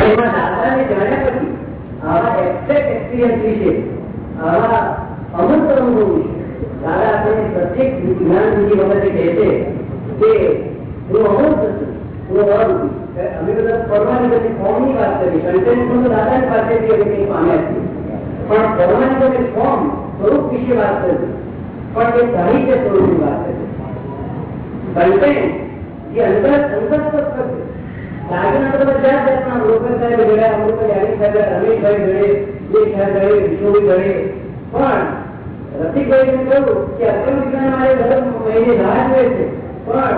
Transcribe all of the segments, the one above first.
અને એમાં દાદાને જાણ્યા પછી આવા એક્ઝેક્ટ એક્સપિરિયન્સ વિશે આવા અમુક અનુભવ વિશે દાદા આપણે પ્રત્યેક જ્ઞાન બીજી વખતે કહે છે કે હું અમુક છું હું અમુક અમે બધા ફરવાની બધી ફોર્મની વાત કરી કન્ટેન્ટ તો દાદાની પાસેથી અમે કંઈ પામ્યા છીએ પણ ફરવાની બધી ફોર્મ સ્વરૂપ વિશે વાત કરી પણ એ સાહિત્ય સ્વરૂપની વાત કરી કન્ટેન્ટ જે અંદર અંતસ્પદ કરશે લાગીના તો બધા જાત જાતના બ્રોકર સાહેબ ગળ્યા અમુક યારી સાહેબ રમેશભાઈ ગળે જે સાહેબ ગળે વિષ્ણુભાઈ ગળે પણ રસિકભાઈને કહ્યું કે અક્રમ વિજ્ઞાન મારે દર મહિને રાહ જોઈએ છે પણ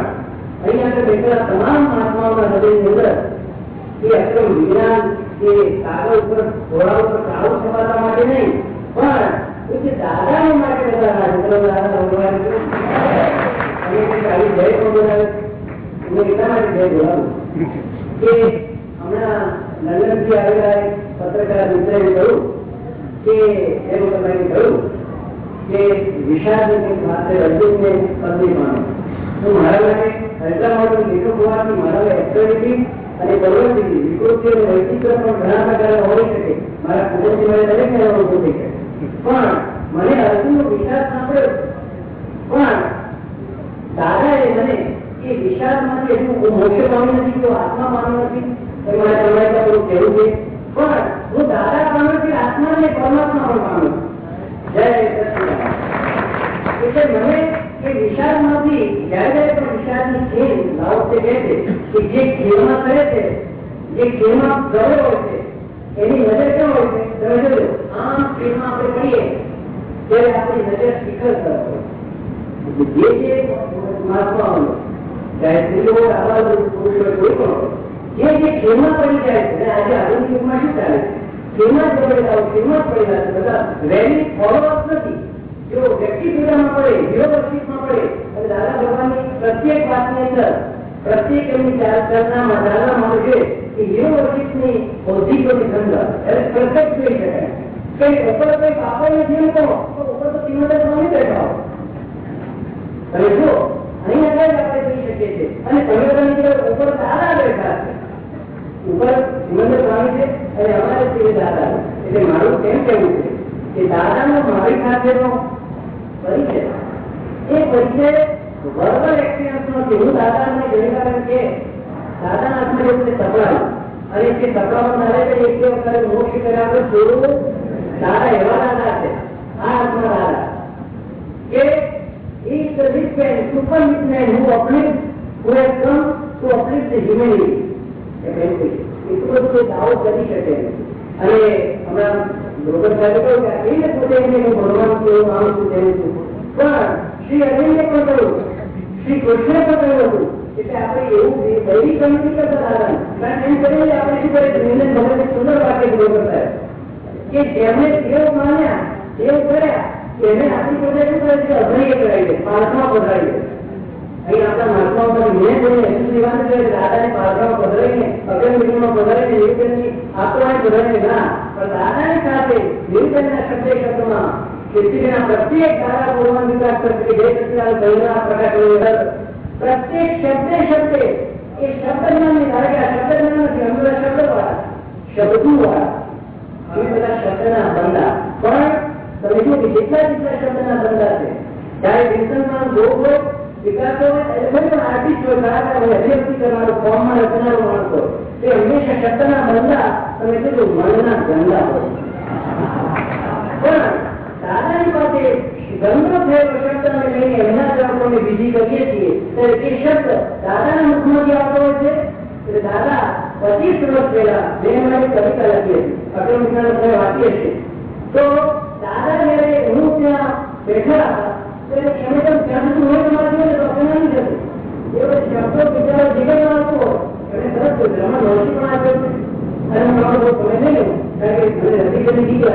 અહીં આગળ બેઠેલા તમામ મહાત્માઓના હૃદયની અંદર એ અક્રમ વિજ્ઞાન કે કાગળ ઉપર ઘોડા ઉપર કાળું છપાતા માટે નહીં પણ એ દાદાને માટે બધા રાહ દાદા ભગવાન અને આવી જય બોલાવે હું એટલા માટે જય બોલાવું કે હમણાં લંડનથી આવેલા એક પત્રકાર મિત્રએ કહ્યું કે એ લોકોએ કહ્યું કે વિષાદની પાસે અર્જુનને પત્ની માનો હું મારા માટે એટલા માટે લેખક હોવાથી મારા એક્ટિવિટી અને પ્રવૃત્તિ વિકૃતિ અને વૈચિત્ર પણ ઘણા પ્રકારના હોઈ શકે મારા કુદરતી મને દરેક ને અનુભવ થઈ શકે પણ મને અર્જુનનો વિષાદ સાંભળ્યો પણ દાદાએ મને એ વિષાદમાંથી હજુ હું મોક્ષ પામી નથી કે આત્મા પામી નથી એ મારે તમારે ત્યાં થોડું કહેવું છે પણ હું દાદા પામ્યો છે આત્મા અને પરમાત્મા પણ પામ્યો જય એટલે મને એ વિષાદમાંથી જયારે જયારે પણ વિષાદની ખેલ લાવતે કહે છે કે જે ખેલમાં કરે છે જે ખેલમાં ગયો હોય છે એની નજર કેમ હોય છે તમે જોજો આમ ખેલમાં આપણે કરીએ ત્યારે આપણી નજર શિખર તરફ હોય જે જે મહાત્માઓ ચાહે સ્ત્રીઓ આવા પુરુષો કોઈ પણ જે જે ખેલમાં પડી જાય છે આજે આધુનિક યુગમાં શું ચાલે છે ખેલમાં જ પડેલા ખેલમાં જ પડેલા છે બધા વેલી ફોલોઅપ નથી જો વ્યક્તિ પૂજામાં પડે જીરોવર્ષિતમાં પડે અને દાદા ભગવાનની પ્રત્યેક વાતની અંદર પ્રત્યેક એમની ચાલનામાં ચાલના મળે છે કે જીરોવર્ષિતની બૌદ્ધિક બધી ગંધ એટલે પરફેક્ટ જોઈ શકાય કઈ ઉપર કઈ પાપડ નથી તો ઉપર તો કિંમત સ્વામી બેઠા અને જો અહીં આગળ આપણે જોઈ શકીએ છીએ અને તમે બધાની ઉપર દાદા બેઠા છે ઉપર હિમંદર સ્વામી છે અને અમારે છે દાદા એટલે મારું કેમ કેવું છે કે દાદાનો મારી સાથેનો પરિચય એ પરિચય વર્બલ એક્સપિરિયન્સ નો છે હું દાદાને ઘણી વાર કે દાદાના હાથમાં એવું છે તબલાનું અને જે તબલામાં ચાલે છે એક બે વખત મોક્ષ કર્યા આપણે થોડું દાદા એવા દાદા છે આ હાથમાં દાદા કે is the rich man, super rich man who uplifts, who has come to uplift the humanity. એટલું બધું કોઈ દાવો કરી શકે અને હમણાં લોકો સાહેબ કહ્યું કે એને પોતે એમને હું ભગવાન છું એવું માનું છું તેવું છું પણ શ્રી અરવિંદે પણ કહ્યું શ્રી કૃષ્ણે પણ કહ્યું હતું એટલે આપણે એવું દૈવી કમિટી કરતા દાદા કારણ એમ કરીને આપણે શું કરીએ નિર્ણય ભગવાન સુંદર વાક્ય બોલો સાહેબ કે જેમને દેવ માન્યા દેવ કર્યા એને આપણી પોતે શું કરે છે અભય કરાવીએ પાર્થમાં પધરાવીએ અહીં આપણા મહાત્માઓ મેં કોઈને એટલું વાત કરે દાદાને પાર્થમાં પધરાવીને અગર મિટિંગમાં પધરાવીને નિવેદનની આપવાની પધરાવીને ના પણ દાદાની સાથે નિવેદનના શબ્દે શબ્દમાં કીર્તિના પ્રત્યેક દાદા ભગવાન વિકાસ કરશે જય સચિદાન કરુણા પ્રકાશ પ્રત્યેક શબ્દે શબ્દે એ શબ્દ જ્ઞાનની ધારે કે આ શબ્દ જ્ઞાન નથી અમે બધા શબ્દ વાળા શબ્દો વાળા અમે બધા શબ્દના બંદા પણ તમે જો કે જેટલા જેટલા શબ્દના બંધા છે ત્યારે વિલ્સનમાં લોક હોય વિકાસો હોય કોઈ પણ આર્ટિસ્ટ હોય કલાકાર હોય અભિવ્યક્તિ કરનારો ફોર્મમાં રચનારો માણસ હોય તે હંમેશા શબ્દના બંધા તમે કીધું મનના ગંદા હોય પણ દાદાની પાસે ગંદો થયેલો શબ્દ અમે લઈને એમના તરફોને બીજી કરીએ છીએ ત્યારે તે શબ્દ દાદાના મુખમાંથી આવતો હોય છે એટલે દાદા પચીસ વર્ષ પહેલા મેં મારી કવિતા લખી હતી અટલ વિજ્ઞાન તમે વાંચીએ છીએ તો દાદા જયારે હું ત્યાં બેઠા હતા ત્યારે એમને તો ત્યાં સુધી હોય તમારે જોઈએ તો આપણે નથી જતું એ પછી શબ્દો બિચારો જીવન આવતો એને સરસ કહ્યું એમાં નોશી પણ આપ્યો છે અને હું મારો બહુ સમય નહીં લઉં કારણ કે મને નથી બધી બીક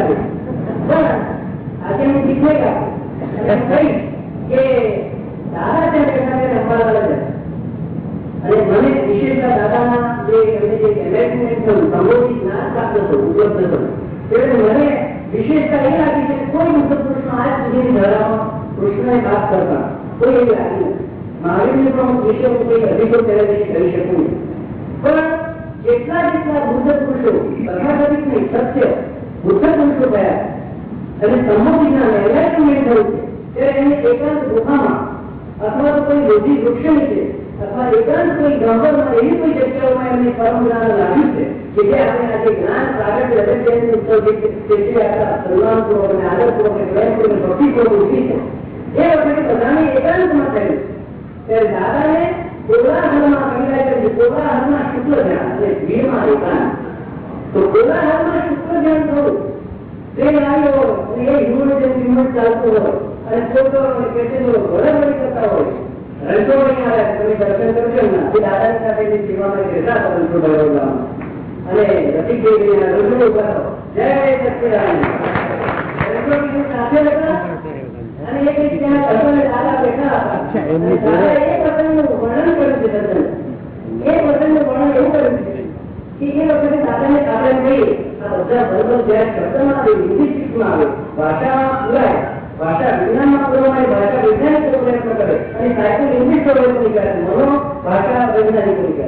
મહાવીરને પણ વિશે હું કોઈ અધિકો તેના વિશે કરી શકું નહીં પણ જેટલા જેટલા બુદ્ધ પુરુષો તથાકથિત નહીં સત્ય બુદ્ધ પુરુષો થયા અને સંમતિ જ્ઞાન એન્લાઇટમેન્ટ થયું છે ત્યારે એને એકાંત ગુફામાં અથવા તો કોઈ બોધિ વૃક્ષ નીચે અથવા એકાંત કોઈ ગંભરમાં એવી કોઈ જગ્યાઓમાં એમને પરમ જ્ઞાન લાગ્યું છે કે જે આપણે આજે જ્ઞાન પ્રાગટ્ય અગત્યની ઉત્સવ જે તેથી આપણા સન્માનપૂર્વક અને આદરપૂર્વક અને પ્રેમપૂર્વક ભક્તિપૂર્વક ઉઠી છે લિંગ્વિસ્ટિક્સમાં આવે ભાષામાં પુરાય ભાષા વિજ્ઞાનમાં પુરવામાં ભાષા વૈજ્ઞાનિકો પ્રયત્ન કરે અને સાયકો લિંગ્વિસ્ટો પ્રયત્ન કરે મનો ભાષા વૈજ્ઞાનિકો કરે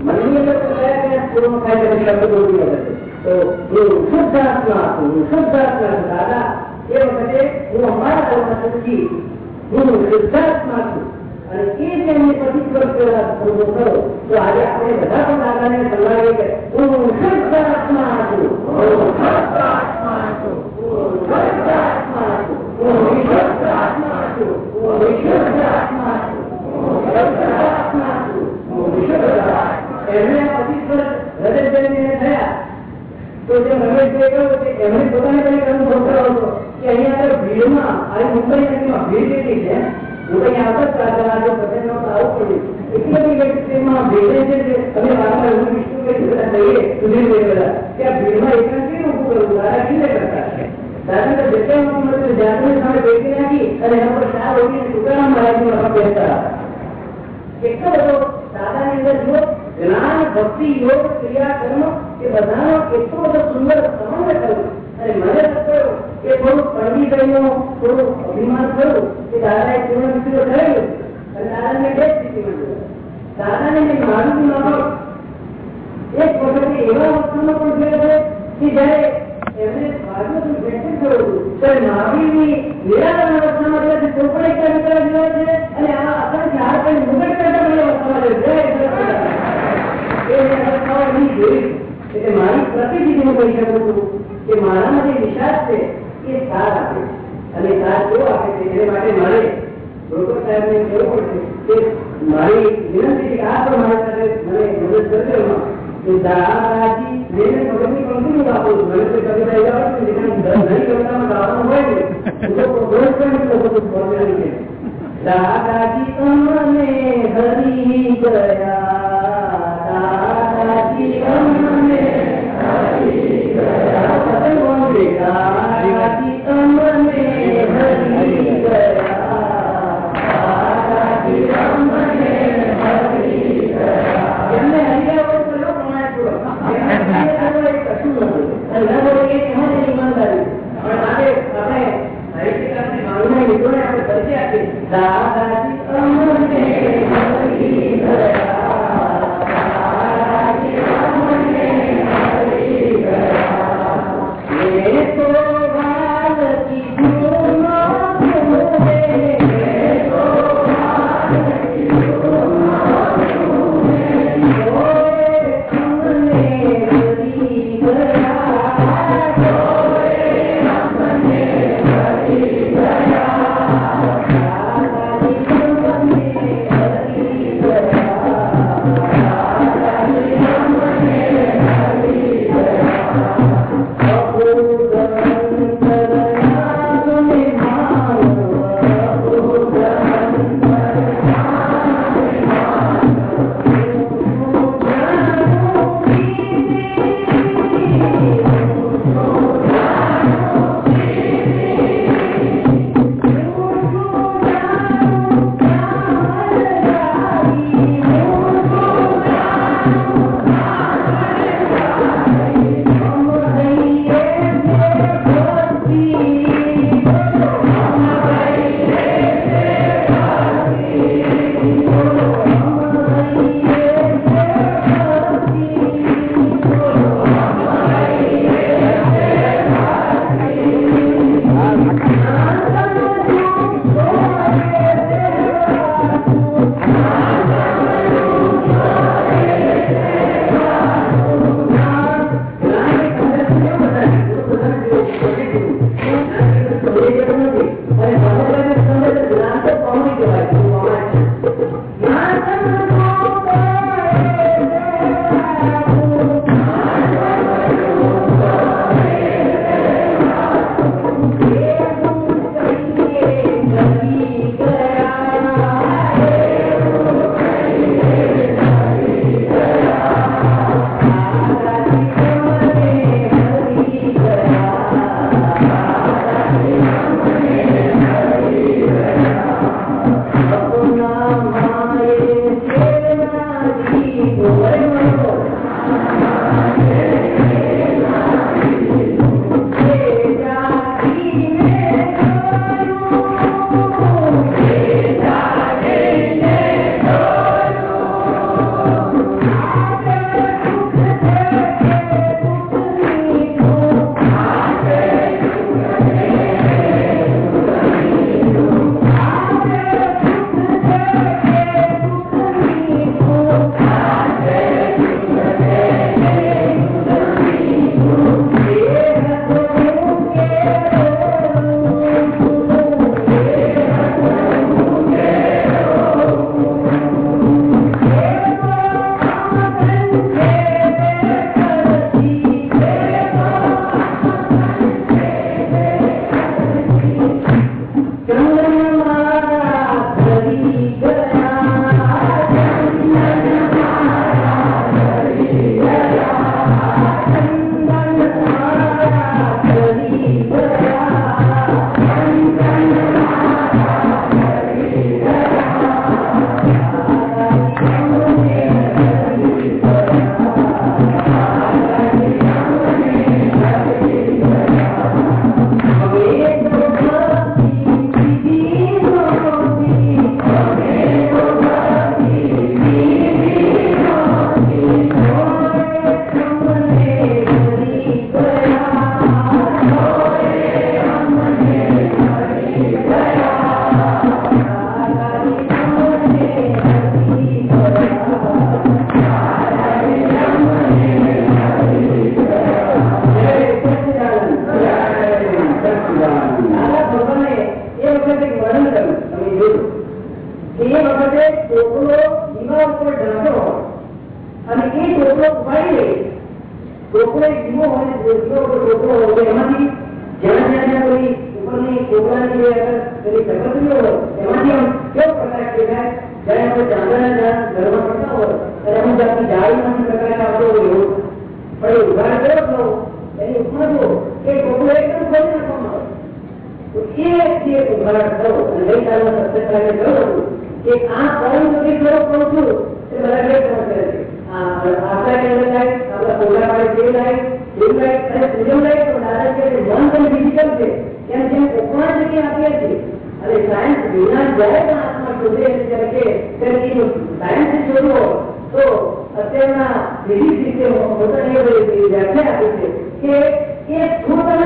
મનની અંદર તો કયા કયા પૂર્ણ થાય છે શબ્દ બોલવી વખતે તો હું શુદ્ધાત્મા છું હું શુદ્ધાત્મા છું દાદા એ વખતે હું અમારા ધર્મ શક્તિ હું શુદ્ધાત્મા છું અને એ જે એમને પચીસ વર્ષ પહેલા અનુભવ કરો તો આજે આપણે બધા પણ દાદાને સલાહીએ કે હું દાદાને મેં મારું નામ એક વખતે એવા વસ્તુનો પણ જોયો છે કે જયારે એમને ભાગવતનું વ્યક્તિ થયું ત્યારે મહાવીરની નિરાકરણ અવસ્થામાં જોયા છે તો પણ એકલા વિચાર જોયા છે અને આ અસંખ્ય હાથ અને મુગટ કરતા પણ અવસ્થામાં જોયા જય એ અવસ્થાઓ નહીં જોઈ એટલે મારી પ્રતિનિધિ હું કહી શકું છું કે મારામાં જે વિશ્વાસ છે એ સાર આપે અને સાર કેવો આપે છે એને માટે મારે ડોક્ટર સાહેબને કહેવું પડશે કે મારી વિનંતી છે કે આ પણ મારી સાથે મને મદદ કરજો કે દાદાજી મેને પગની પંક્તિનું આપું છું મને તો કવિતા એવા આવડે છે જેને ઘણી કવિતામાં ગાવાનું હોય ને હું તો રોજ પણ એટલું બધું બોલવાની છે દાદાજી તમને હરી ગયા દાદાજી તમને હરી ગયા પતંગ બોલજે exactly. પરમ સુધી ખરો કહું છું એ બધા બે ખબર કરે છે આપણા કેન્દ્ર લાઈટ આપણા પોલા પાડે તે લાઈટ બ્લુ લાઈટ અને સુજમ લાઈટ પણ દાદા કે વન અને ડિજિટલ છે એમ જેમ કોકમાં જગ્યાએ આપીએ છીએ અને સાયન્સ વિજ્ઞાન જ્યારે પણ હાથમાં શોધે ત્યારે કે સાયન્સ શોધવો તો અત્યારના વિવિધ રીતે પોતાની વ્યાખ્યા આપી છે કે એ થોડા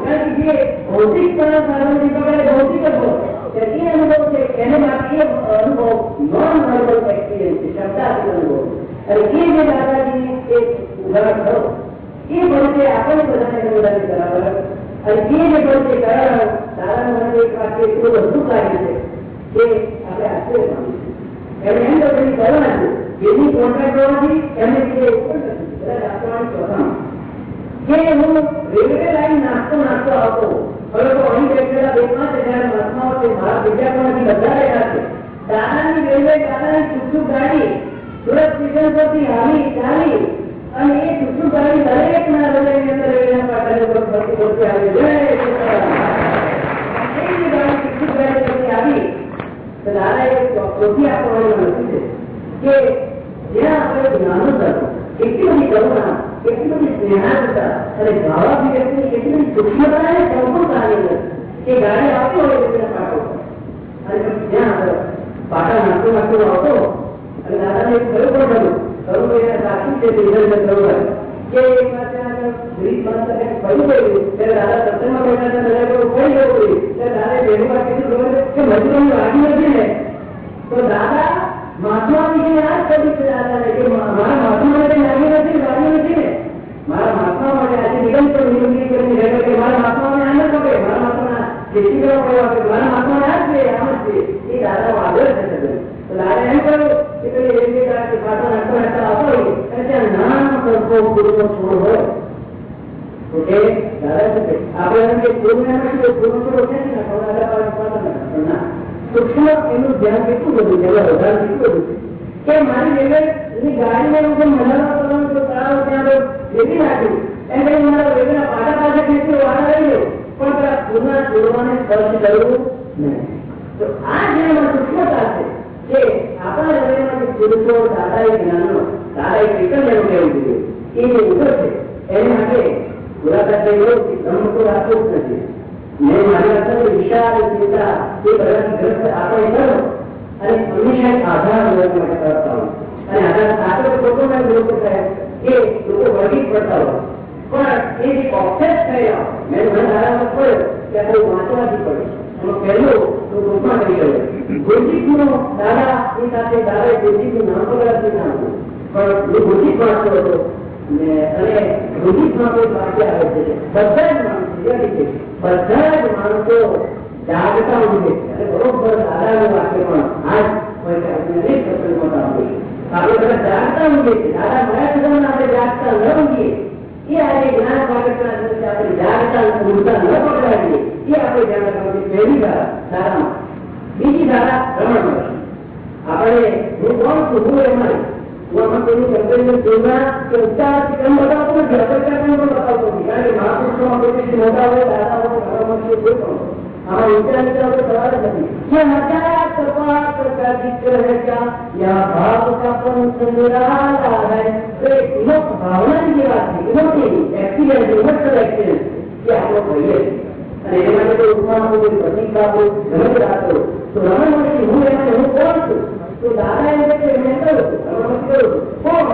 કારણ કે જે ભૌતિક પરમ સારો ભૌતિક જ હોય यदि अनुभव છે એને માટે એ અનુભવ નોન વર્બલ એક્સપિરિયન્સ શબ્દાત્મક અનુભવ અને એ જે દાદાજીને એક ઉદાહરણ થયો એ વર્ષે આપણે બધાને અનુદાન કરાવર અને એ જે વર્ષે કરાવર તારા મને એક વાક્ય એટલું બધું કાર્ય છે કે આપણે આશ્ચર્ય પામીશું એમણે એમ તો કંઈ કરવાના છે જેની કોન્ટ્રાક્ટ હોવાથી એમને કીધે ઉપર આપવાની પ્રથમ કે હું રેલવે લાઈન નાસ્તો નાસ્તો આવતો પરંતુ અહીં વ્યક્તિના દેશમાં છે જ્યારે મહાત્માઓ છે ભારત વિદ્યાપણથી બધા રહ્યા છે દાદાની રેલવે દાદાની છૂટું ગાડી સુરત સ્ટેશન પરથી હાલી ચાલી અને એ છૂટું ગાડી દરેક ના હૃદયની અંદર રેલવે પાટણ ઉપર ફરતી ફરતી આવી જય છૂટું ગાડી પરથી આવી તો દાદાએ પોથી આપવાનું લખ્યું છે કે જ્યાં આપણે જ્ઞાનો કરવું એટલી બધી કરુણા એટલું જ જ્ઞાનતા અને ભાવાભિવ્યક્તિ એટલી સૂક્ષ્મતા અને સંપૂર્ણતાની અંદર કે ગાળે આપતો હોય એટલે પાટો અને જ્યાં આગળ પાટા નાખતો નાખતો આવતો અને દાદાને એક કયું પણ હતું કરું તો એને સાચું છે નિર્દર્શન કરવું હોય કે એક વાત ગ્રીક માણસ કહ્યું ગયું ત્યારે દાદા સત્સંગમાં બેઠા હતા બધા કોઈ કહી ગયું ત્યારે દાદાએ પહેલી વાર કીધું કે મજૂરોની વાગી નથી ને તો દાદા માથું નીકળે આ કદી ફેરાતા કે મારા માથું માટે લાગી નથી લાગી નથી ને મારા મહાત્મા માટે આજે નિરંતર નિયમની કરીને રહેતો કે મારા મહાત્માને આ ન પકડે મારા મહાત્મા ખેતી કરવા પડ્યો કે મારા મહાત્માને આ છે આમ જ છે એ દાદા આગળ થશે તો દાદા એમ કહ્યું કે પેલી એક બે દાડા પાછો નાખતો નાખતા વાપરવું અને ત્યાં નાનો સરખો ગુરુનો છોડ હોય ઓકે દાદા આપણે એમ કે ગુરુ એમ કે ગુરુ છોડ છે ને ખબર દાદા પાછળ ના સૂક્ષ્મ એનું ધ્યાન કેટલું બધું જગા વધારે કેટલું બધું કે મારી જગ્યાએ ગાડીને એવું કેમ મનાવવા કરવાનું તો તળાવ ત્યાં વેગી નાખ્યું એમ કઈ મારા વેગીના પાછા પાછા ખેંચી વાળા રહી ગયો પણ પેલા પૂર્ણ જોડવાને સ્પર્શ કરવું નહીં તો આ જ્ઞાનમાં સૂક્ષ્મતા છે કે આપણા હૃદયમાં જે પુરુષો દાદા એ જ્ઞાનનો દાદા એ એકમ એવું કહેવું જોઈએ એ જે ઉભર છે એને માટે મુલાકાત થઈ ગયો બ્રહ્મ તો રાખવું જ નથી મેં માન્યું હતું વિશાળ ચિંતા એ બધાથી ગ્રસ્ત આપણે કરો અને હંમેશા આધાર લોકો માટે કરતા હોય અને આધાર આપણે પોતાના લોકો થયા એ લોકો વર્ગી કરતા હોય પણ એ જે ઓબ્જેક્ટ થયા મેં મને ધારામાં પડ્યો કે આપણે વાંચવાથી પડ્યો પહેલો તો ટૂંકમાં કરી ગયો ગોજીતનો દાદા એ સાથે દાદા ગોજીતનું નામ વગર નથી નામ પણ હું ગોજીત વાંચતો હતો અને રૂઢિતમાં કોઈ વાક્ય આવે છે બધા જ માણસો બધા જ માણસો જાગતા ઉઠે અને બરોબર દાદાનું વાક્ય પણ આજ અનેક પ્રસંગોતા હોય આપણે બધા જાગતા ઉઠે છે દાદા મળ્યા સુધી આપણે જાગતા ન ઉઠીએ એ આજે જ્ઞાન પાકટના આપણે જાગતા ઉડતા ન પકડાવીએ એ આપણે ધ્યાન રાખવાનું પહેલી ધારા ધારામાં બીજી ધારા રમણ આપણે હું કોણ છું હું એમાં वो हम कोई कहते हैं जोड़ना कि उसका हम बताओ तो घर पर करने को बताओ तो कारण महापुरुषों को किसी मोटा हो दादा हो घर में से जो हो हमारे विचार के ऊपर सवाल नहीं। ये नकारात्मक का ज़िक्र है क्या? यहाँ भाव का पंच निराला है? तो एक लोक भावना की बात है लोक एक्सीडेंट इमोशनल एक्सीडेंट क्या आप लोग भैया અને એ માટે કોઈ ઉપમાન કોઈ પ્રતિકા કોઈ ગમે રાતો તો રમણ મને હું એમને હું કોણ છું તો દાદા એમ કે મેં કહ્યું રમણ મહર્ષિ કહ્યું કોણ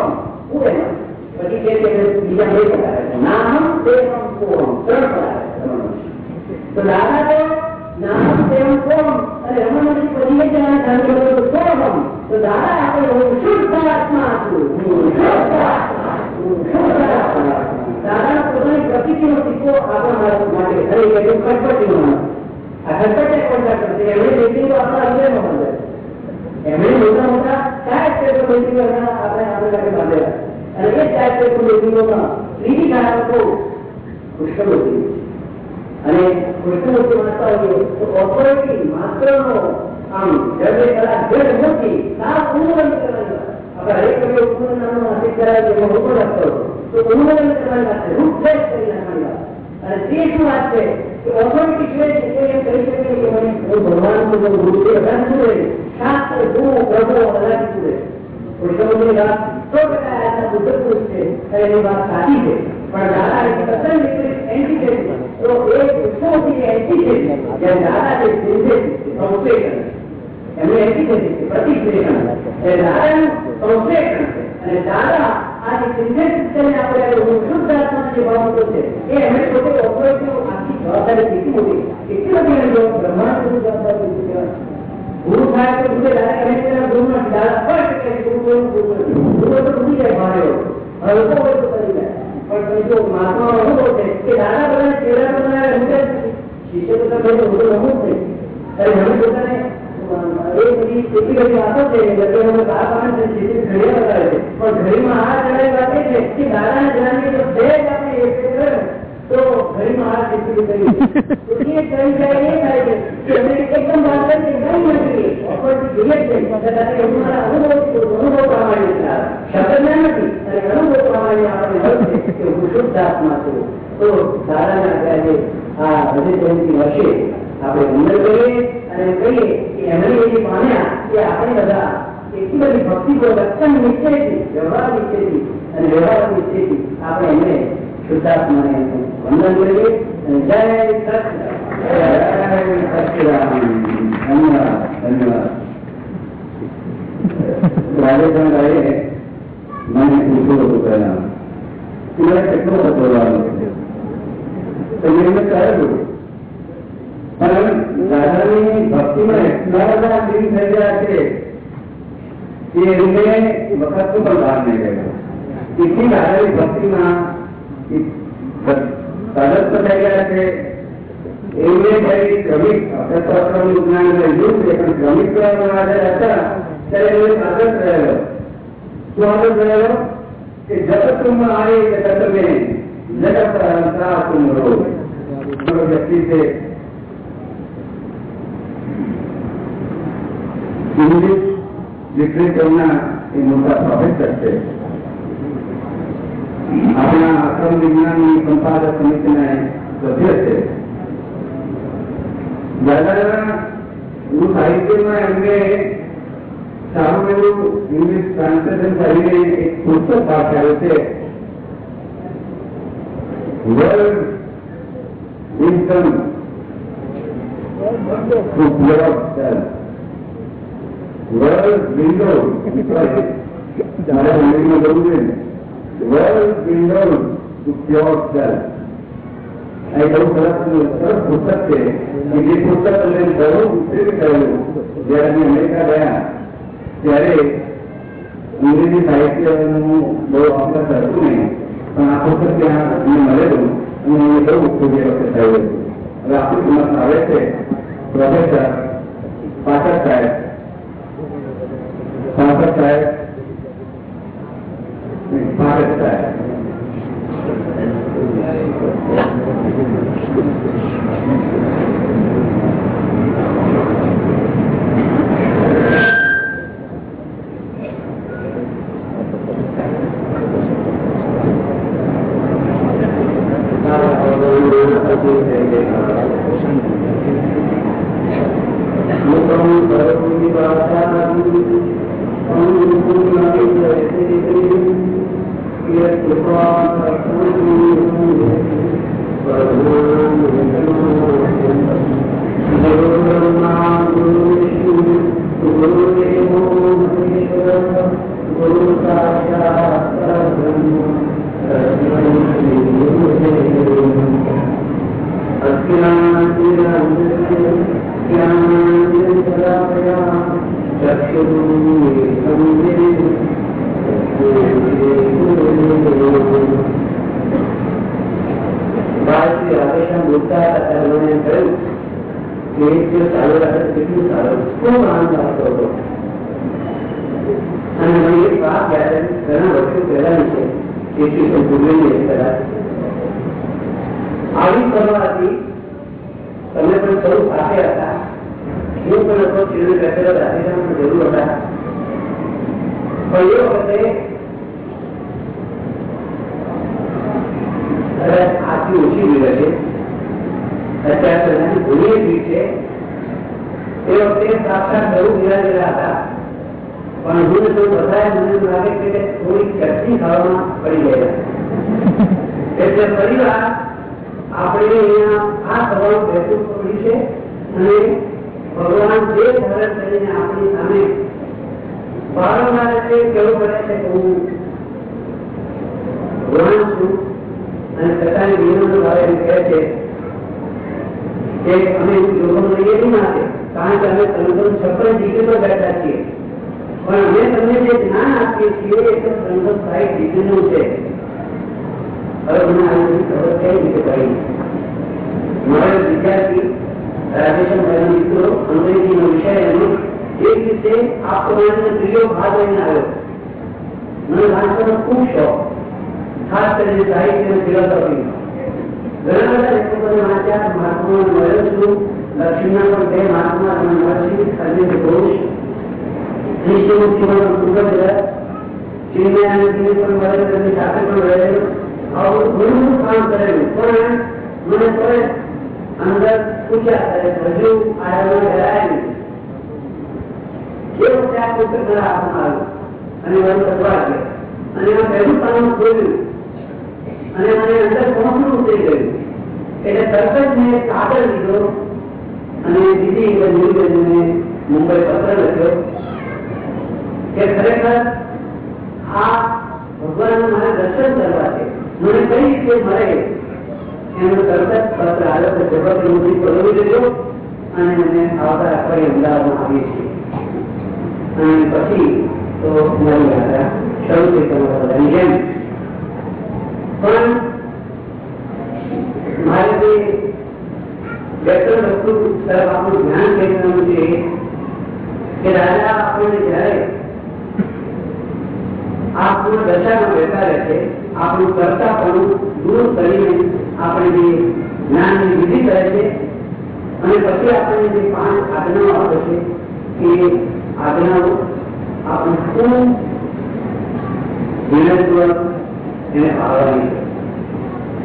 હું એમાં પછી કે છે બીજા બે પ્રકાર નામ તેમ કોણ ત્રણ પ્રકાર રમણ મહર્ષિ તો દાદા તો નામ તેમ કોણ અને રમણ મહર્ષિ પછી એ જણા જાણી ગયો તો કોણ તો દાદા આપણે હું શુદ્ધ આત્મા છું હું શુદ્ધ આત્મા હું શુદ્ધ આત્મા દાદા પોતાની પ્રકૃતિનો સિક્કો આપણા માટે ખરી ગયું કટપટીનો આ કટપટે કોન્ટ્રાક્ટ કરશે એમણે બેટી આપણા હૃદયમાં બાંધેલા એમણે મોટા મોટા ચાર સ્ટેટો બેટી આપણે આપણે માટે બાંધેલા અને એ ચાર સ્ટેટો બેટીઓમાં ત્રીજી ધારકો કૃષ્ણમૂર્તિ અને કૃષ્ણમૂર્તિ વાંચતા હોઈએ તો ઓથોરિટી માત્રનો આમ જડે કલા જડ નથી સાફ ઉન્મૂલન કરવાની આપણે હરેક કવિ ઉન્મૂલન નામનો માસિક કરાય એમાં હું પણ લખતો તો ઉન્મૂલન કરવાની વાત છે રૂપરેખ કરી નાખવાની વાત અને તે શું વાત છે કે ઓથોરિટી જોઈએ છે તે એમ કહી શકે કે મને હું ભગવાનનું જો ગુરુ છે ધન શું રહે શાસ્ત્ર ગુરુ પ્રભુ અલાકી શું રહે કૃષ્ણમૂર્તિની વાત સો ટકા આજના બુદ્ધ પુરુષ છે અને એની વાત સાચી છે પણ દાદા એ તદ્દન વિપરીત એન્ટી છે તો એ કૃષ્ણમૂર્તિ એન્ટી છે જેમ દાદા છે સિન્થેસિસ સંશ્લેષણ એમનું એન્ટીથેસિસ છે પ્રતિક્રિયા એ દાદાનું સંશ્લેષણ અને દાદા આ જે સિન્થેસિસ કરીને આપણે હું શુદ્ધ આત્મા જે બાબતો છે એ એમણે પોતે ઓપરેટિવ આખી જવાબદારી કેટલી મોટી કેટલી બધી એની બ્રહ્માંડ સુધી જવાબદારી લીધી કહેવાય ગુરુ થાય તો ગુરુ દાદા કહે છે ગુરુ નથી દાદા સ્પષ્ટ કહે છે ગુરુ કોઈ ગુરુ નથી ગુરુ તો ભૂલી જાય ભારે હવે તો હોય તો કરી જાય પણ જો મહાત્માનો અનુભવ છે કે દાદા બધાને ચેડા બધાને રમતે શિષ્ય તો કહે છે હું તો રમું જ નહીં અરે મને પોતાને એ બધી કેટલી બધી વાતો છે એટલે અમે બહાર પાડે છે શિષ્ય ઘડીએ બતાવે છે પણ ઘડીમાં આ ચડાઈ વાત એ છે કે દાદાને જાણીએ તો સહેજ આપણે એ કરે તો ઘડીમાં આ શિષ્ય કરી તો એ કરી જાય એ થાય છે કે અમે એકદમ વાત કરી એકદમ નથી ઓફરથી જોઈએ જ નહીં છતાં એવું મારા અનુભવ અનુભવ પ્રમાણે શબ્દ નથી અને અનુભવ પ્રમાણે આપણે હોય છે કે હું શુદ્ધ આત્મા છું તો દાદાના આજે આ હજી જયંતિ વર્ષે આપણે અંદર કરીએ અને કહીએ કે એમણે એ પામ્યા કે આપણે બધા એટલી બધી ભક્તિ તો રક્ષણ નિશ્ચયથી વ્યવહાર નિશ્ચયથી અને વ્યવહાર નિશ્ચયથી આપણે એમને શુદ્ધાત્માને વંદન કરીએ અને જય સચિદાનંદ ધન્યવાદ ધન્યવાદ રાજેશભાઈ મને પૂછ્યું હતું પહેલા તમારે કેટલો બદલવાનો તો મેં એમને કહ્યું પણ દાદાની ભક્તિમાં એટલા બધા દિન થઈ ગયા છે કે એમને વખત પણ બહાર નહીં ગયો એટલી દાદાની ભક્તિમાં તદત થઈ ગયા છે એમને થઈ ક્રમિક અર્થશાસ્ત્રનું જ્ઞાન યુગ છે પણ ક્રમિક આધારે હતા ત્યારે એમને આગળ રહેલો શું આગળ રહેલો કે જગતમાં આવે કે તત્વે જગત અંતરાત્મરો વ્યક્તિ છે ઇંગ્લિશ લિટરેચરના એ મોટા પ્રોફેસર છે આપણા આશ્રમ વિજ્ઞાનની સંપાદક સમિતિના સભ્ય છે દાદાના ગુરુ સાહિત્યમાં એમને સારું એવું ઇંગ્લિશ ટ્રાન્સલેશન કરીને એક પુસ્તક બહાર આવ્યું છે world wisdom to pure self world window મારે અંગ્રેજીમાં બોલવું છે world window to pure self આ એક બહુ સરસ સરસ પુસ્તક છે કે જે પુસ્તક અમને બહુ ઉપયોગી થયેલું જ્યારે અમે અમેરિકા ગયા ત્યારે અંગ્રેજી સાહિત્યનું બહુ અભ્યાસ હતું નહીં પણ આ પુસ્તક ત્યાં અમને મળેલું અને મને બહુ ઉપયોગી વખતે થયેલું હવે આપણી કિંમત આવે છે પ્રોફેસર પાઠક સાહેબ પાઠક સાહેબ मारता है વખતે આટલી ઓછી ભીડ હતી અત્યાર પહેલાની ઘણી ભીડ છે એ વખતે સાક્ષાત બહુ બિરાજેલા હતા પણ હું તો બધા મને એમ લાગે છે કે થોડી ચટણી ખાવામાં પડી ગયા એટલે ફરીવાર સંગમ છપ્પન ડિગ્રી પર બેઠા છીએ પણ અમે તમને જે જ્ઞાન આપીએ છીએ એ તો સંગમ સાઈઠ ડિગ્રીનું છે હવે મને આ બધી ખબર કઈ રીતે પડી મારો વિદ્યાર્થી રાજેશન ભાઈનો મિત્રો અંગ્રેજીનો વિષય એનો એક રીતે આ પ્રમાણે ત્રીજો ભાગ લઈને આવ્યો મને વાંચવાનો ખૂબ શોખ ખાસ કરીને સાહિત્ય અને ફિલોસોફી ઘણા બધા લેખકોને વાંચ્યા મહાત્મા મળ્યો છું દક્ષિણના પણ બે મહાત્મા અને મહર્ષિ અરવિંદ ઘોષ કૃષ્ણમૂર્તિમાં ખૂબ જ ચિન્મયાનંદને પણ મળેલું તેમની સાથે પણ રહેલું આવું ઘણું કામ કરેલું પણ મને કોઈ અંદર પૂછ્યા કરે હજુ આયોજન કરાય નહીં એ વખતે આ પુસ્તક મને આપવામાં આવ્યું અને મને સદવા છે અને આ પહેલું કામ ખોલ્યું અને મને અંદર પહોંચવું થઈ ગયું એટલે તરત જ મેં કાગળ લીધો અને બીજી એક ન્યૂઝને મુંબઈ પત્ર લખ્યો કે ખરેખર આ ભગવાન મારે દર્શન કરવા છે મને કઈ રીતે મળે એનો તરત જ પત્ર આવ્યો કે જગત મોટી પદવી લેજો અને અમે આવતા અઠવાડિયે અમદાવાદમાં આવીએ છીએ અને પછી તો મારી યાત્રા શરૂ થઈ તમારા બધાની જેમ પણ મારે જે બે ત્રણ વસ્તુ તરફ આપણું ધ્યાન કેન્દ્રનું છે કે રાજા આપણને જ્યારે આપણું દશામાં બેઠા રહે છે આપણું કરતાપણું દૂર કરીને આપણે જે જ્ઞાનની વિધિ કરે છે અને પછી આપણને જે પાંચ આજ્ઞાઓ આપે છે એ આજ્ઞાઓ આપણે ખૂબ ધીરજપૂર્વક એને પાડવાની છે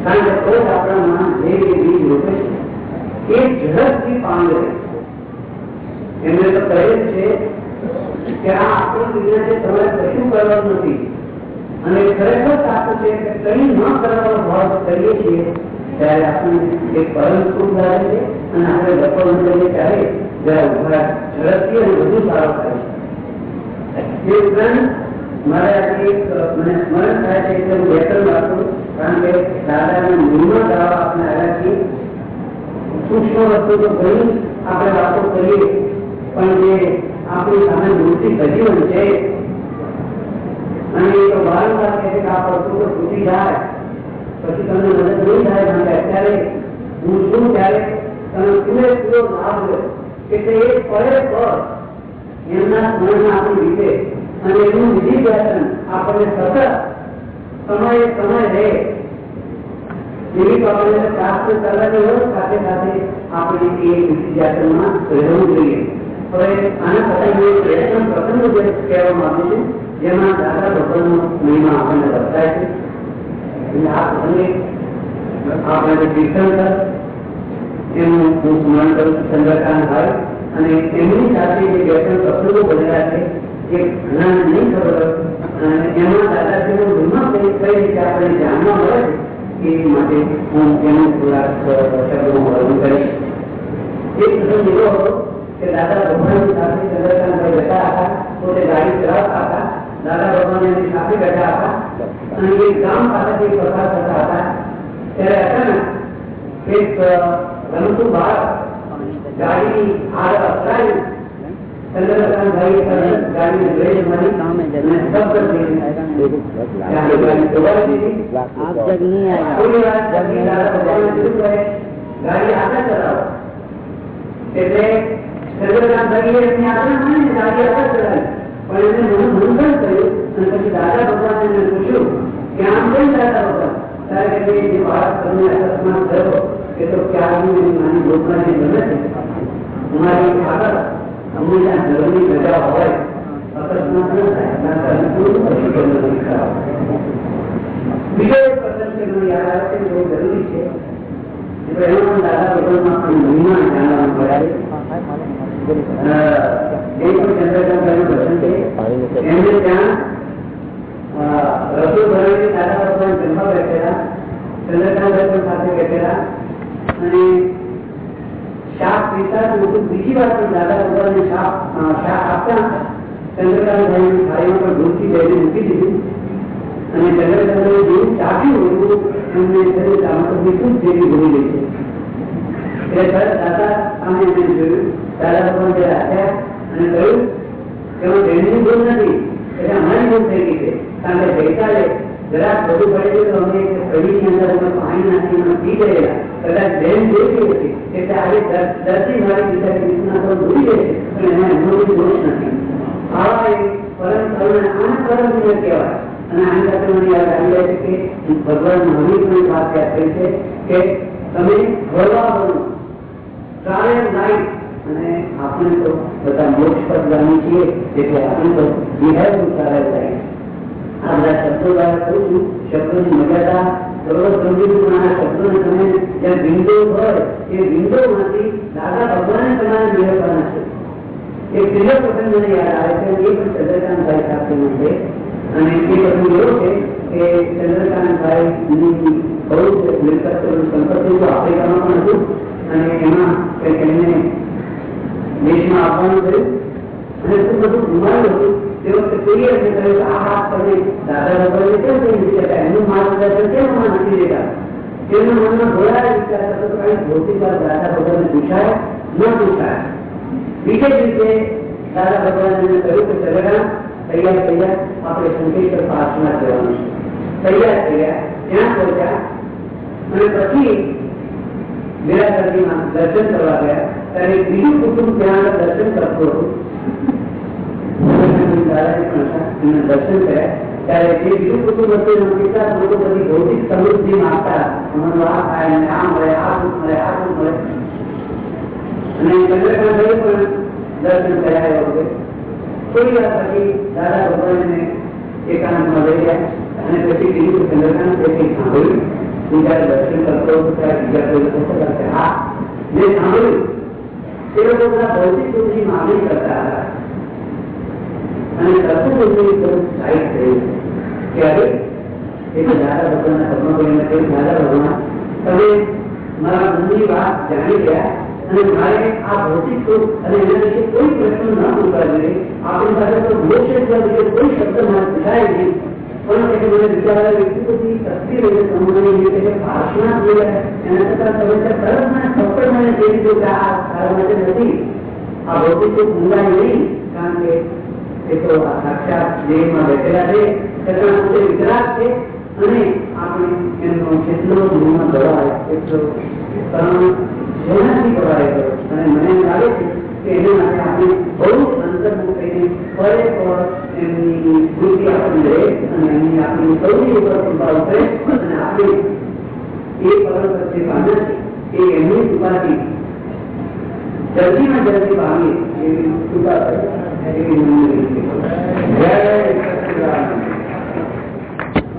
કારણ કે તો જ આપણામાં જે જે બીજ રોપે છે એ ઝડપથી પાંડે એમને તો કહે છે કે આ આપણું વિજ્ઞાન છે તમારે કશું કરવાનું નથી અને ખરેખર સાચું છે કે કંઈ ન કરવાનો ભાવ કરીએ છીએ ત્યારે આપણને એક પરમ સુખ થાય છે અને આપણે લખો કરીએ ત્યારે જરા ઉભા ઝડપથી અને વધુ સારો થાય છે એ ઉપરાંત મારે આજે એક મને સ્મરણ થાય છે કે હું બે ત્રણ વાતો કારણ કે દાદાના મૂળમાં દાવા આપણે આવ્યા છીએ સૂક્ષ્મ વસ્તુ તો ઘણી આપણે વાતો કરીએ પણ જે આપણી સામે મૂર્તિ સજીવન છે અને એ તો વારંવાર કહે છે કે આ વસ્તુ તો તૂટી જાય પછી તમને મદદ નહીં થાય કારણ કે અત્યારે હું છું ત્યારે તમે પૂરેપૂરો લાભ લો એટલે એ પડે પર એમના સ્મરણમાં આપણી રીતે અને એનું વિધિ દર્શન આપણને સતત સમય સમય રહે એવી તો આપણને પ્રાપ્ત કરવાની હોય સાથે સાથે આપણે એ વિધિ દર્શનમાં રહેવું જોઈએ હવે આના પછી હું પ્રયત્ન પ્રસંગ જે કહેવા માંગુ છું જેમાં દાદા ભગવાનનો મહિમા આપણને બતાય છે એટલે આ પ્રસંગે આપણે જે કીર્તન એમનું હું સ્મરણ કરું છું ચંદ્રકાંતભાઈ અને એમની સાથે જે બે ત્રણ પ્રસંગો બનેલા છે એ ઘણા નહીં ખબર અને એમાં દાદાજીનો ધર્મ કઈ કઈ રીતે આપણે જાણવા મળે છે એ માટે હું એનું થોડાક શબ્દોમાં વર્ણન કરીશ એક પ્રસંગ એવો હતો કે દાદા ભગવાનની સાથે ચંદ્રકાંતભાઈ જતા હતા પોતે ગાડી ચલાવતા હતા દાદા ભગવાન એમની સાથે બેઠા હતા અને એક ગામ પાસેથી પસાર થતા હતા ત્યારે અચાનક એક રમતું બાળક ગાડી આગળ અથડાયું आप जग नहीं आएगा થોડી વાર પછી દાદા ભગવાને કીધું કે ગાડી આગળ ચલાવો એટલે ચંદ્રકાંતભાઈએ એમની આગળ માની ગાડી આગળ ચલાવી પણ એમને મને મંથન કર્યું અને પછી દાદા ભગવાને એમને પૂછ્યું કે આમ કેમ દાદા ભગવાન ત્યારે કે જે બાળક તમને અકસ્માત થયો એ તો ક્યારની એની નાની ભૂખવાની ગમે છે તમારી આગળ હંમેશા ઘરની રજા હોય અકસ્માત ન થાય ના અનુકૂળ પછી ગમે નહીં ખરાબ બીજો એક પ્રસંગ છે મને યાદ આવે છે બહુ જરૂરી છે એટલે એનો પણ દાદા ભગવાનમાં પણ મહિમા જાણવા મળ્યા એ પણ ચંદ્રકાંતભાઈનું પ્રસંગ છે એમને ત્યાં રસોઈ બનાવીને દાદા ભગવાન જમવા બેઠેલા ચંદ્રકાંતભાઈ પણ સાથે બેઠેલા અને શાક પીતા તો બીજી વાર પણ દાદા ભગવાનને શાક શાક આપતા ચંદ્રકાંતભાઈની થાળીમાં પણ દૂધથી બેને મૂકી દીધું અને ચંદ્રકાંતભાઈ જેવું ચાખ્યું એવું એમને થયું આમાં તો બિલકુલ જેવી ભૂલી ગઈ છે એટલે તરત દાદા સામે એમને જોયું દાદા ભગવાન જે રાખ્યા અને કહ્યું કે હું બેનની ભૂલ નથી એટલે અમારી ભૂલ થઈ ગઈ છે કારણ કે ગઈકાલે જરાક બધું પડે છે તો અમે એક કઢીની અંદર અમે પાણી નાખી અમે પી ગયેલા કદાચ બેન જોઈ ગઈ હતી એટલે આજે દર્દી મારી બિચારી રીતના તો ભૂલી ગઈ છે પણ એને એમનો કોઈ દોષ નથી આવા એ પરમ કરુણ આને પરમ પુણ્ય કહેવાય અને આની સાથે મને યાદ આવી જાય છે કે ભગવાન મહાવીર પણ વાત યાદ કરી છે કે તમે ભરવા બનો ટ્રાવેલ લાઈફ અને આપણે તો બધા મોક્ષ પર જાણીએ છીએ એટલે આપણે તો we have to travel life આ બધા શબ્દો દ્વારા કહું છું શબ્દોની મર્યાદા સર્વ સમજી પણ આ શબ્દોને તમે જ્યાં વિન્ડો હોય એ વિન્ડોમાંથી દાદા ભગવાને તમારા મેળવવાના છે એક ત્રીજો પ્રસંગ મને યાદ આવે છે એ પણ ચંદ્રકાંતભાઈ સાથેનો છે અને એ પ્રસંગ એવો છે કે ચંદ્રકાંતભાઈની બહુ જ મિલકત સંપત્તિ તો આફ્રિકામાં પણ હતું અને એમાં કંઈક એમને દેશમાં આપવાનું થયું અને શું બધું ગુમાવ્યું હતું તે વખતે કોઈએ એમને કહ્યું કે આ વાત તમે દાદા ભગવાનને કેમ કહી દીધા એમનું માર્ગદર્શન કેમ હમણાં નથી દેતા તેમના મનમાં ઘોડાયા વિચાર કરતો કઈ ભૌતિક વાત દાદા ભગવાનને પૂછાય ન પૂછાય બીજે દિવસે દાદા ભગવાને કહ્યું કે ચલેગા તૈયાર થઈ ગયા આપણે સંકેશ્વર પ્રાર્થના કરવાનું છે તૈયાર થઈ ગયા ત્યાં પહોંચ્યા અને પછી નિરાકરણીમાં દર્શન કરવા ગયા ત્યારે એક બીજું કુટુંબ ત્યાં આગળ દર્શન કરતું હતું દર્શન કર્યા ત્યારે જે બીજું કુટુંબ હતું એના કેટલાક લોકો બધી ભૌતિક સમૃદ્ધિ માંગતા અમારું આ થાય અને આ મળે આ સુખ મળે આ સુખ મળે અને ચંદ્રકાંતભાઈ પણ દર્શન કર્યા એ વખતે થોડી વાર પછી દાદા ભગવાનને એકાંતમાં લઈ ગયા અને પછી કીધું કે ચંદ્રકાંત તે કંઈ સાંભળ્યું હું જયારે દર્શન કરતો ત્યારે બીજા કોઈ લોકો કરશે હા મેં સાંભળ્યું તે લોકો બધા ભૌતિક સુખની માંગણી કરતા હતા અને તત્વ સુખની થોડું સાઈડ થયું ત્યારે એક દાદા ભગવાનના પદ્મભાઈને કહ્યું દાદા ભગવાન તમે મારા મનની વાત જાણી ગયા અને મારે આ ભૌતિક સુખ અને એના વિશે કોઈ પ્રશ્ન ન પૂછવા જોઈએ આપણી પાસે તો મોક્ષ વિશે કોઈ શબ્દ મને પૂછાય નહીં પણ કે મને વિચાર એટલી બધી શક્તિ રહી સમજવાની રીતે કે ભાષણા જોઈએ એના કરતા તમે તરતના સફળ મને કહી દીધું કે આ તારા માટે નથી આ ભૌતિક સુખ ઊંડાય નહીં કારણ કે એ તો આ સાક્ષાત દેહમાં બેઠેલા છે છતાં પોતે વિતરાગ છે અને આપણે એમનો જેટલો ગુણમાં દબાય એટલો પણ જેનાથી દબાય ગયો અને મને એમ લાગે છે કે એના માટે આપણે બહુ અંતર્મુખ થઈને ફરે પર એમની સ્મૃતિ આપણી રહે અને એમની આપણી સૌની ઉપર કૃપા ઉતરે અને આપણે એ પરમ સત્ય પામ્યા છે એ એમની કૃપાથી જલ્દીમાં જલ્દી પામીએ એવી કૃપા કરે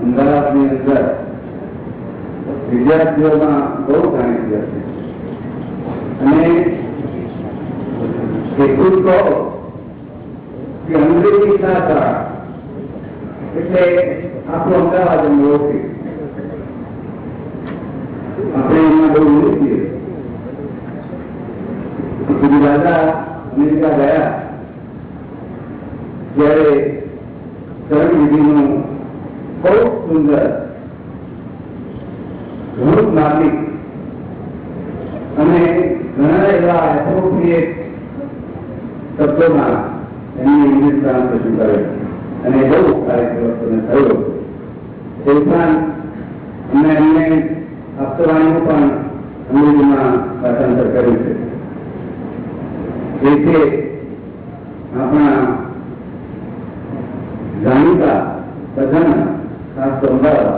અમદાવાદની અંદર વિદ્યાર્થીઓમાં બહુ ઘણી વિદ્યાર્થી અને એટલું કહો કે અંગ્રેજી ભાષા એટલે આખું અમદાવાદ અમે ઓળખી આપણે એમાં બહુ ઓળખીએ ગુજરાત અમેરિકા ગયા જયારે કરણ વિધિનું બહુ સુંદર ઘણું માલિક અને ઘણા એવા એપ્રોપ્રિએટ શબ્દોમાં એમની હિન્દુસ્તાન રજૂ કરે અને બહુ કાર્યક્રમ થયો તે ઉપરાંત અમે એમને હપ્તવાણીનું પણ અંગ્રેજીમાં ભાષાંતર કર્યું છે એટલે love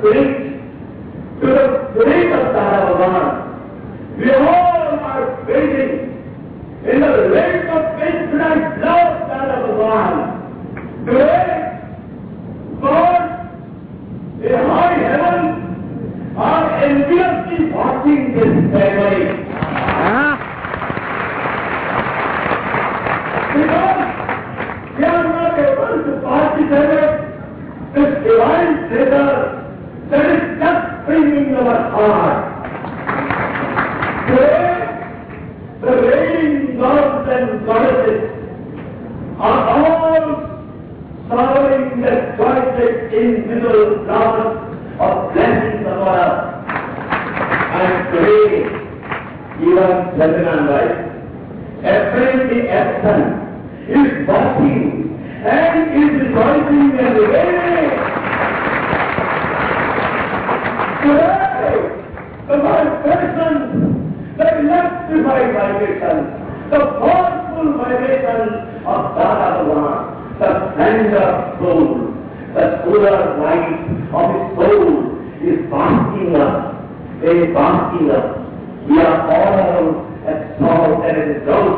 spirit,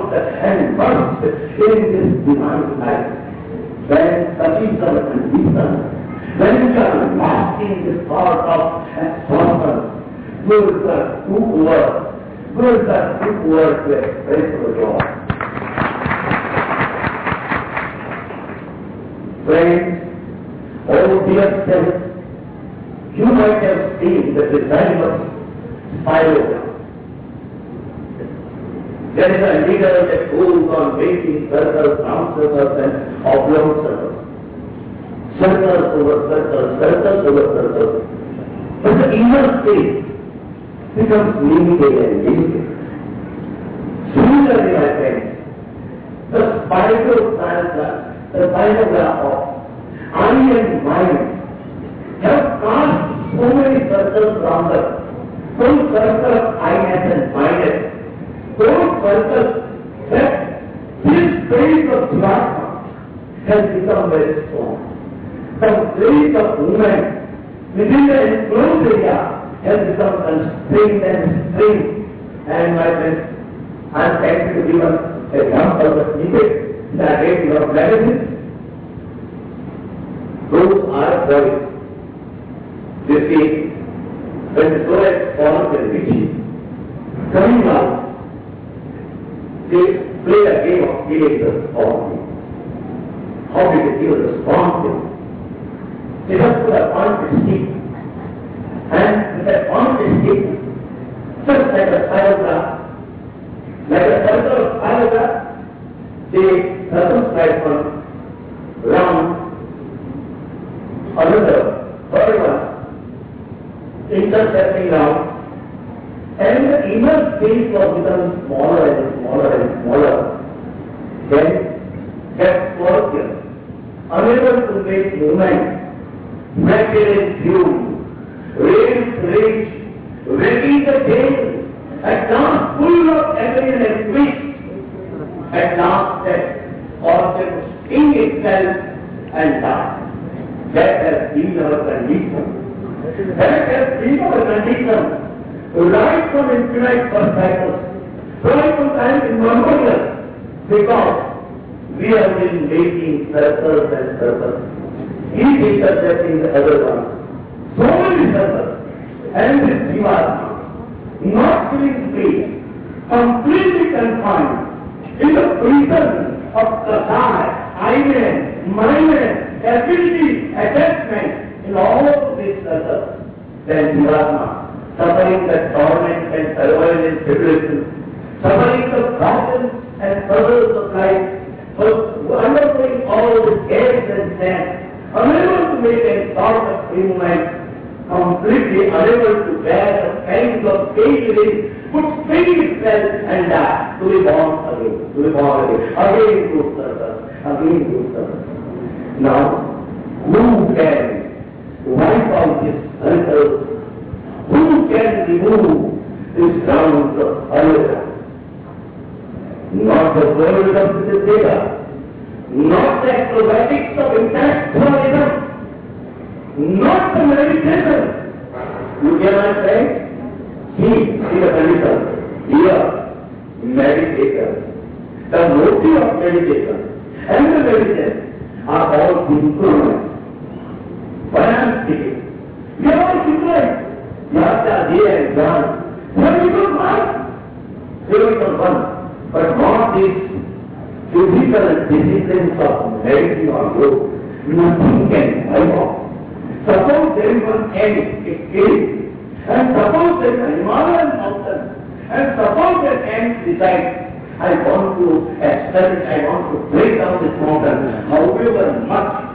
not at in this divine life. When Satisar and Nisar, when you are lacking this part of absorption, those are two words, those are two words to express the Lord. Friends, oh dear you might have seen the design of Spiral is a leader that goes on making circles, round circles and oblong circles. Circles over circles, circles over circles. But the inner space becomes limited and limited. Similarly, my friends, the spirograph, the spirograph of eye and mind have cast so many circles around us. Some circle of eyes and mind those circles that this place of Dharma has become very strong. The place of movement within the enclosed area has become constrained and strained. And my friends, I am trying to give an example of needed that rate of medicine. Those are boys. You see, when the has fallen and reaching, coming out, they play a game of giving the response. How did they give a response? They just put a pointed stick. And with that pointed stick, just like a spirograph, like a circle of spirograph, they circumscribe one round another third one, intercepting round and the inner space was becoming smaller and smaller and smaller. Then that scorpion, unable to make movement, naked and view, raised rage, wagging the tail, at last full of adrenaline and quick, at last that scorpion sting itself and die. That has been our condition. That has been our condition right from infinite perspective, right from time immemorial, because we have been making circles and circles. Each intercepting the other one. So many circles. And this Jivatma, not feeling free, completely confined in the prison of desire, idleness, mindedness, ability, attachment, in all of these circles, then Jivatma suffering the torment and survival and tribulation, suffering the problems and troubles of life, but undergoing all the cares and sand, unable to make any sort of free movement, completely unable to bear the pangs of within, would spring itself and die, to be born again, to be born again, again to service, again to service. Now, who can wipe out this remove this sound of Ayurveda? Not the world of data, not the acrobatics of intellectualism, not the meditation. You get my friend? See, see the condition. Here, meditation. The motive of meditation and the meditation are all synchronized. When I am speaking, we are all synchronized. Yatra, day and dawn. There is no one. There is no one. But not this physical disciplines of medicine or yoga. Nothing can wipe off. Suppose there is one end, a cave, and suppose there is a Himalayan mountain, and suppose that end decides, I want to establish, I want to break down this mountain, however much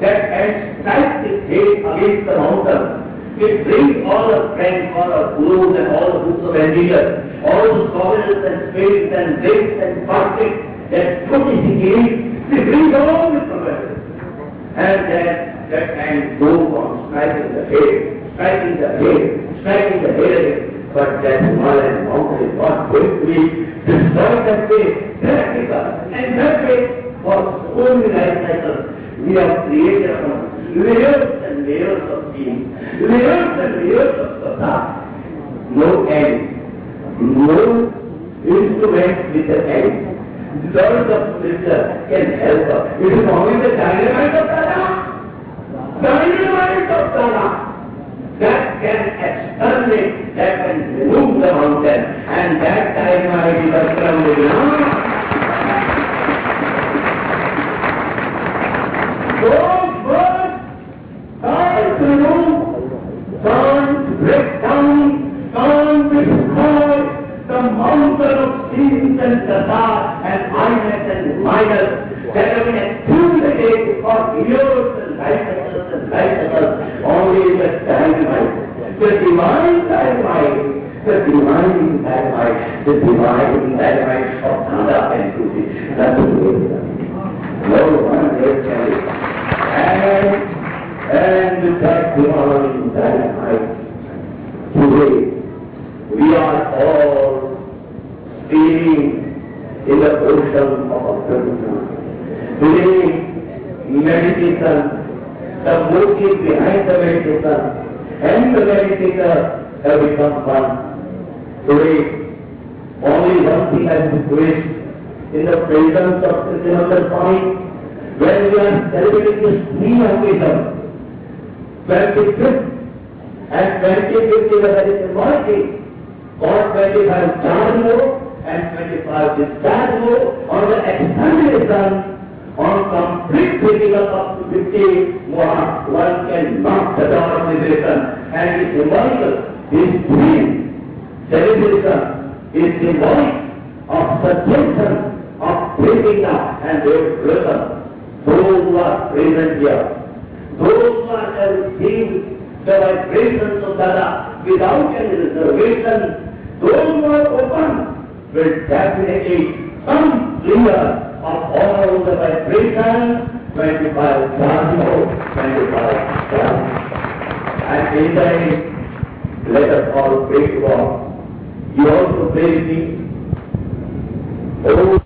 that end strikes its head against the mountain, it brings all the friends, all the gurus and all the books of engineers, all the scholars and spirits and dates and baskets that put it in they bring all this together. And then that hand goes on striking the head, striking the head, striking the head again. But that Himalayan mountain is not going to be destroyed that way, practical. And that way, for so many life cycles, we have created layers and layers of being, layers and layers of sada. No end, no instrument with an end. Lord of Scripture can help us. It is only the dynamite of Dada. Dynamite of Dada. That can exterminate, that can remove the mountain. And that dynamite is a Those words are to turn to break down, turn to destroy the mountain of sins and data and minus and minus that have been for years and life cycles and life cycles, only the dynamite, the divine dynamite, the divine dynamite, the divine dynamite and Kuti. That's the way No one else can. And, and that divine dynamite, today, we are all swimming in the ocean of observation. Today, meditation, the motive behind the meditation and the meditator have become one. Today, only one thing I request in the presence of Krishnamanda Swami, when we are celebrating this three occasion, 25th and 25th is a very symbolic day. or 25 charge mode and 25 discharge mode on the examination on complete picking up to 50 more one can knock the door of liberation and is symbolical. This dream celebration is symbolic of suggestion of breaking up and liberation. Those who are present here, those who are received the vibrations of Dada without any reservation, those who are open will definitely come clear of all the vibrations 25 charge mode, 25 charge. And in the end, let us all pray to God. You also pray with me. Oh,